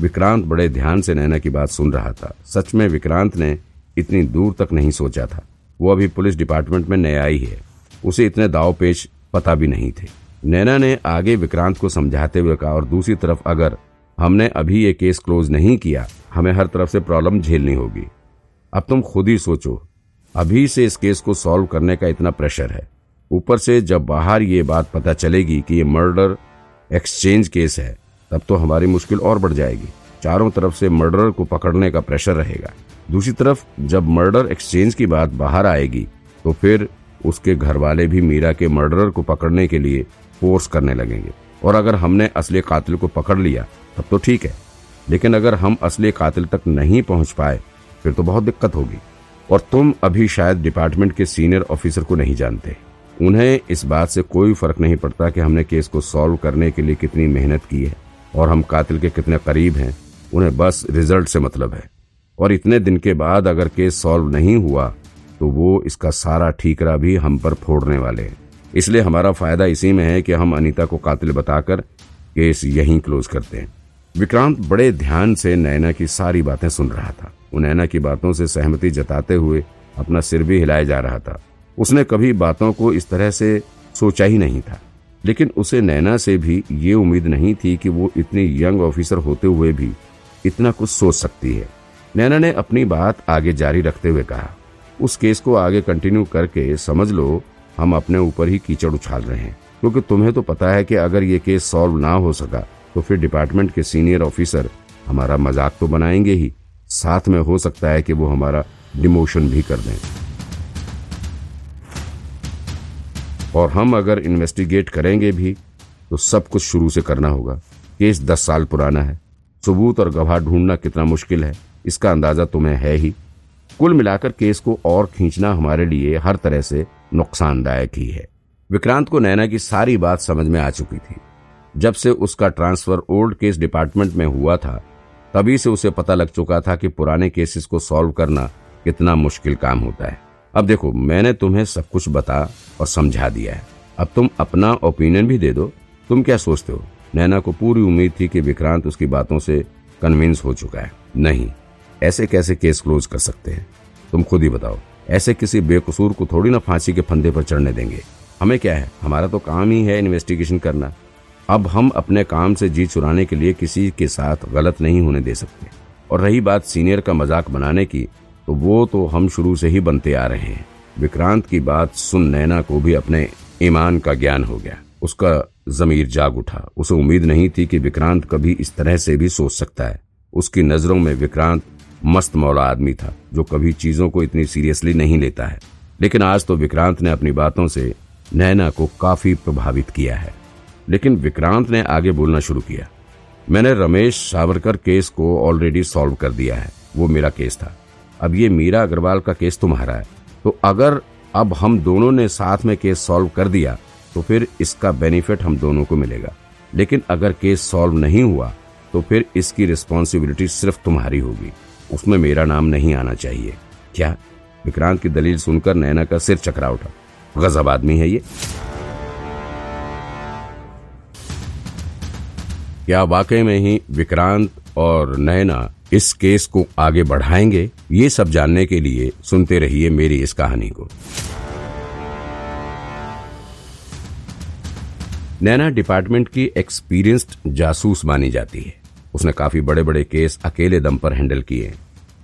विक्रांत बड़े ध्यान से नैना की बात सुन रहा था। सच में विक्रांत ने इतनी दूर तक नहीं सोचा था। वो अभी पुलिस डिपार्टमेंट में नया आई है। उसे इतने दाव पेश पता भी नहीं थे। नैना ने आगे विक्रांत को समझाते हुए कहा, और दूसरी तरफ़ अगर हमने अभी ये केस क्लोज नहीं किया, हमें हर तरफ़ से प्रॉब्लम झेलनी होगी। अब तुम खुद ही सोचो, अभी से इस केस को सॉल्व करने का इतना प्रेशर है। ऊपर से जब बाहर ये बात पता चलेगी कि ये मर्डर एक्सचेंज केस है तब तो हमारी मुश्किल और बढ़ जाएगी। चारों तरफ़ से मर्डर को पकड़ने का प्रेशर रहेगा। दूसरी तरफ़, जब मर्डर एक्सचेंज की बात बाहर आएगी तो फिर उसके घर वाले भी मीरा के मर्डरर को पकड़ने के लिए फोर्स करने लगेंगे। और अगर हमने असली कातिल को पकड़ लिया, तब तो ठीक है। लेकिन अगर हम असली कातिल तक नहीं पहुँच पाए, फिर तो बहुत दिक्कत होगी। और तुम अभी शायद डिपार्टमेंट के सीनियर ऑफिसर को नहीं जानते। उन्हें इस बात से कोई फ़र्क नहीं पड़ता कि हमने केस को सॉल्व करने के लिए कितनी मेहनत की है। और हम कातिल के कितने करीब हैं, उन्हें बस रिज़ल्ट से मतलब है। और इतने दिन के बाद अगर केस सॉल्व नहीं हुआ तो वो इसका सारा ठीकरा भी हम पर फोड़ने वाले हैं। इसलिए हमारा फ़ायदा इसी में है कि हम अनीता को कातिल बताकर केस यहीं क्लोज करते हैं। विक्रांत बड़े ध्यान से नैना की सारी बातें सुन रहा था। वो नैना की बातों से सहमति जताते हुए अपना सिर भी हिलाए जा रहा था। उसने कभी बातों को इस तरह से सोचा ही नहीं था। लेकिन उसे नैना से भी ये उम्मीद नहीं थी कि वो इतनी यंग ऑफिसर होते हुए भी इतना कुछ सोच सकती है। नैना ने अपनी बात आगे जारी रखते हुए कहा, उस केस को आगे कंटिन्यू करके समझ लो, हम अपने ऊपर ही कीचड़ उछाल रहे हैं। क्योंकि तुम्हें तो पता है कि अगर ये केस सॉल्व ना हो सका तो फिर डिपार्टमेंट के सीनियर ऑफिसर हमारा मज़ाक तो बनाएँगे ही। साथ में हो सकता है कि वो हमारा डिमोशन भी कर दें। और हम अगर इन्वेस्टिगेट करेंगे भी तो सब कुछ शुरू से करना होगा। केस दस साल पुराना है। सबूत और गवाह ढूंढना कितना मुश्किल है, इसका अंदाज़ा तुम्हें है ही। कुल मिलाकर केस को और खींचना हमारे लिए हर तरह से नुकसानदायक ही है। विक्रांत को नैना की सारी बात समझ में आ चुकी थी। जब से उसका ट्रांसफ़र ओल्ड केस डिपार्टमेंट में हुआ था, तभी से उसे पता लग चुका था कि पुराने केसेस को सॉल्व करना कितना मुश्किल काम होता है। अब देखो, मैंने तुम्हें सब कुछ बता और समझा दिया है। अब तुम अपना ओपिनियन भी दे दो। तुम क्या सोचते हो? नैना को पूरी उम्मीद थी कि विक्रांत उसकी बातों से कन्विंस हो चुका है। नहीं, ऐसे कैसे केस क्लोज कर सकते हैं? तुम खुद ही बताओ। ऐसे किसी बेकसूर को थोड़ी ना फांसी के फंदे पर चढ़ने देंगे। हमें क्या है? हमारा तो काम ही है इन्वेस्टिगेशन करना। अब हम अपने काम से जी चुराने के लिए किसी के साथ गलत नहीं होने दे सकते। और रही बात सीनियर का मज़ाक बनाने की तो वो तो हम शुरू से ही बनते आ रहे हैं। विक्रांत की बात सुन नैना को भी अपने ईमान का ज्ञान हो गया। उसका जमीर जाग उठा। उसे उम्मीद नहीं थी कि विक्रांत कभी इस तरह से भी सोच सकता है। उसकी नज़रों में विक्रांत मस्त मौला आदमी था, जो कभी चीज़ों को इतनी सीरियसली नहीं लेता है। लेकिन आज तो विक्रांत ने अपनी बातों से नैना को काफ़ी प्रभावित किया है। लेकिन विक्रांत ने आगे बोलना शुरू किया। मैंने रमेश सावरकर केस को ऑलरेडी सॉल्व कर दिया है। वो मेरा केस था। अब ये मीरा अग्रवाल का केस तुम्हारा है। तो अगर अब हम दोनों ने साथ में केस सॉल्व कर दिया तो फिर इसका बेनिफिट हम दोनों को मिलेगा। लेकिन अगर केस सॉल्व नहीं हुआ तो फिर इसकी रिस्पॉन्सिबिलिटी सिर्फ़ तुम्हारी होगी। उसमें मेरा नाम नहीं आना चाहिए। क्या? विक्रांत की दलील सुनकर नैना का सिर चकरा उठा। गजब आदमी है ये। क्या वाकई में ही विक्रांत और नैना इस केस को आगे बढ़ाएँगे, ये सब जानने के लिए सुनते रहिए मेरी इस कहानी को। नैना डिपार्टमेंट की एक्सपीरियंस्ड जासूस मानी जाती है। उसने काफ़ी बड़े बड़े केस अकेले दम पर हैंडल किए।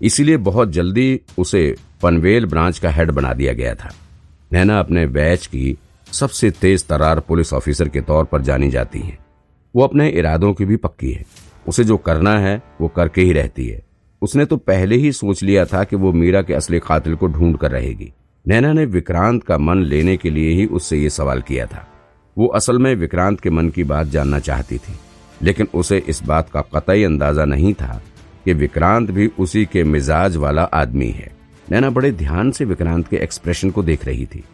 इसीलिए बहुत जल्दी उसे पनवेल ब्रांच का हेड बना दिया गया था। नैना अपने बैच की सबसे तेज तरार पुलिस ऑफिसर के तौर पर जानी जाती है। वो अपने इरादों की भी पक्की है। उसे जो करना है, वो करके ही रहती है। उसने तो पहले ही सोच लिया था कि वो मीरा के असली कातिल को ढूंढ कर रहेगी। नैना ने विक्रांत का मन लेने के लिए ही उससे ये सवाल किया था। वो असल में विक्रांत के मन की बात जानना चाहती थी, लेकिन उसे इस बात का कतई अंदाज़ा नहीं था कि विक्रांत भी उसी के मिजाज वाला आदमी है। नैना बड़े ध्यान से विक्रांत के एक्सप्रेशन को देख रही थी।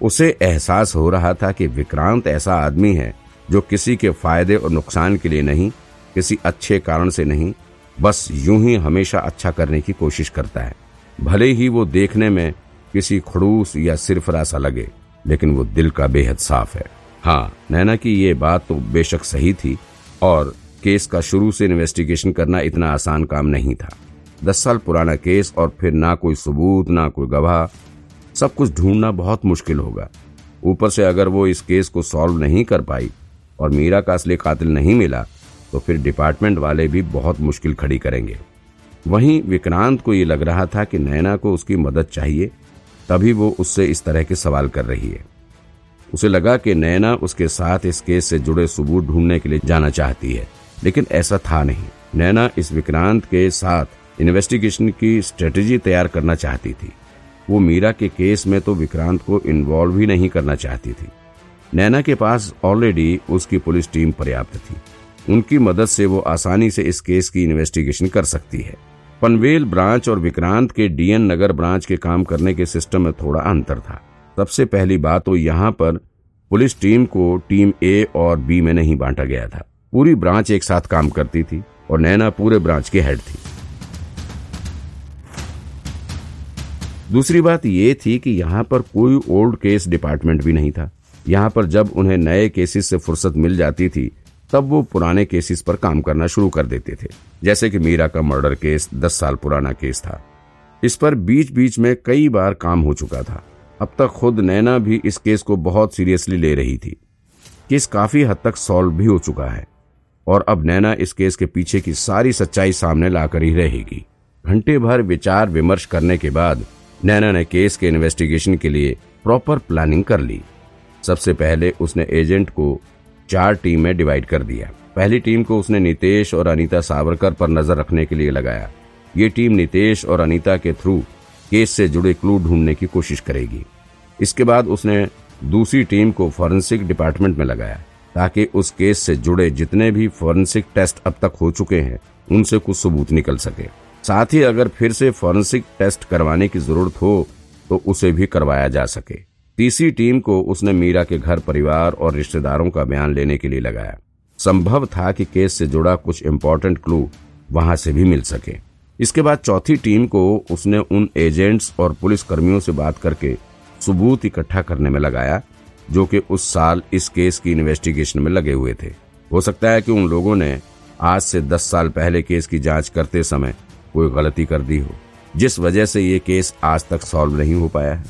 उसे एहसास हो रहा था कि विक्रांत ऐसा आदमी है जो किसी के फ़ायदे और नुकसान के लिए नहीं किसी अच्छे कारण से नहीं, बस यूँ ही हमेशा अच्छा करने की कोशिश करता है। भले ही वो देखने में किसी खड़ूस या सिरफरा सा लगे, लेकिन वो दिल का बेहद साफ़ है। हाँ नैना की ये बात तो बेशक सही थी, और केस का शुरू से इन्वेस्टिगेशन करना इतना आसान काम नहीं था। दस साल पुराना केस और फिर ना कोई सबूत, ना कोई गवाह, सब कुछ ढूंढना बहुत मुश्किल होगा। ऊपर से अगर वो इस केस को सॉल्व नहीं कर पाई और मीरा का असली कातिल नहीं मिला तो फिर डिपार्टमेंट वाले भी बहुत मुश्किल खड़ी करेंगे। वहीं विक्रांत को ये लग रहा था कि नैना को उसकी मदद चाहिए, तभी वो उससे इस तरह के सवाल कर रही है। उसे लगा कि नैना उसके साथ इस केस से जुड़े सबूत ढूँढने के लिए जाना चाहती है, लेकिन ऐसा था नहीं। नैना इस विक्रांत के साथ इन्वेस्टिगेशन की स्ट्रेटेजी तैयार करना चाहती थी। वो मीरा के केस में तो विक्रांत को इन्वॉल्व ही नहीं करना चाहती थी। नैना के पास ऑलरेडी उसकी पुलिस टीम पर्याप्त थी। उनकी मदद से वो आसानी से इस केस की इन्वेस्टिगेशन कर सकती है। पनवेल ब्रांच और विक्रांत के डीएन नगर ब्रांच के काम करने के सिस्टम में थोड़ा अंतर था। सबसे पहली बात तो यहाँ पर पुलिस टीम को टीम ए और बी में नहीं बांटा गया था। पूरी ब्रांच एक साथ काम करती थी और नैना पूरे ब्रांच की हेड थी। दूसरी बात यह थी कि यहाँ पर कोई ओल्ड केस डिपार्टमेंट भी नहीं था। यहाँ पर जब उन्हें नए केसेस से फुर्सत मिल जाती थी तब वो पुराने केसेस पर काम करना शुरू कर देते थे। जैसे कि मीरा का मर्डर केस, दस साल पुराना केस था। इस पर बीच बीच में कई बार काम हो चुका था। अब तक खुद नैना भी इस केस को बहुत सीरियसली ले रही थी। केस काफ़ी हद तक सॉल्व भी हो चुका है। और अब नैना इस केस के पीछे की सारी सच्चाई सामने लाकर ही रहेगी। घंटे भर विचार विमर्श करने के बाद नैना ने केस के इन्वेस्टिगेशन के लिए प्रॉपर प्लानिंग कर ली। सबसे पहले उसने एजेंट को चार टीम में डिवाइड कर दिया पहली टीम को उसने नितेश और अनीता सावरकर पर नज़र रखने के लिए लगाया। ये टीम नितेश और अनीता के थ्रू केस से जुड़े क्लू ढूँढने की कोशिश करेगी। इसके बाद उसने दूसरी टीम को फॉरेंसिक डिपार्टमेंट में लगाया, ताकि उस केस से जुड़े जितने भी फॉरेंसिक टेस्ट अब तक हो चुके हैं, उनसे कुछ सबूत निकल सके। साथ ही अगर फिर से फॉरेंसिक टेस्ट करवाने की ज़रूरत हो तो उसे भी करवाया जा सके। तीसरी टीम को उसने मीरा के घर परिवार और रिश्तेदारों का बयान लेने के लिए लगाया। संभव था कि केस से जुड़ा कुछ इम्पोर्टेंट क्लू वहाँ से भी मिल सके। इसके बाद चौथी टीम को उसने उन एजेंट्स और पुलिस कर्मियों से बात करके सबूत इकट्ठा करने में लगाया, जो कि उस साल इस केस की इन्वेस्टिगेशन में लगे हुए थे। हो सकता है कि उन लोगों ने आज से दस साल पहले केस की जाँच करते समय कोई गलती कर दी हो, जिस वजह से ये केस आज तक सॉल्व नहीं हो पाया है।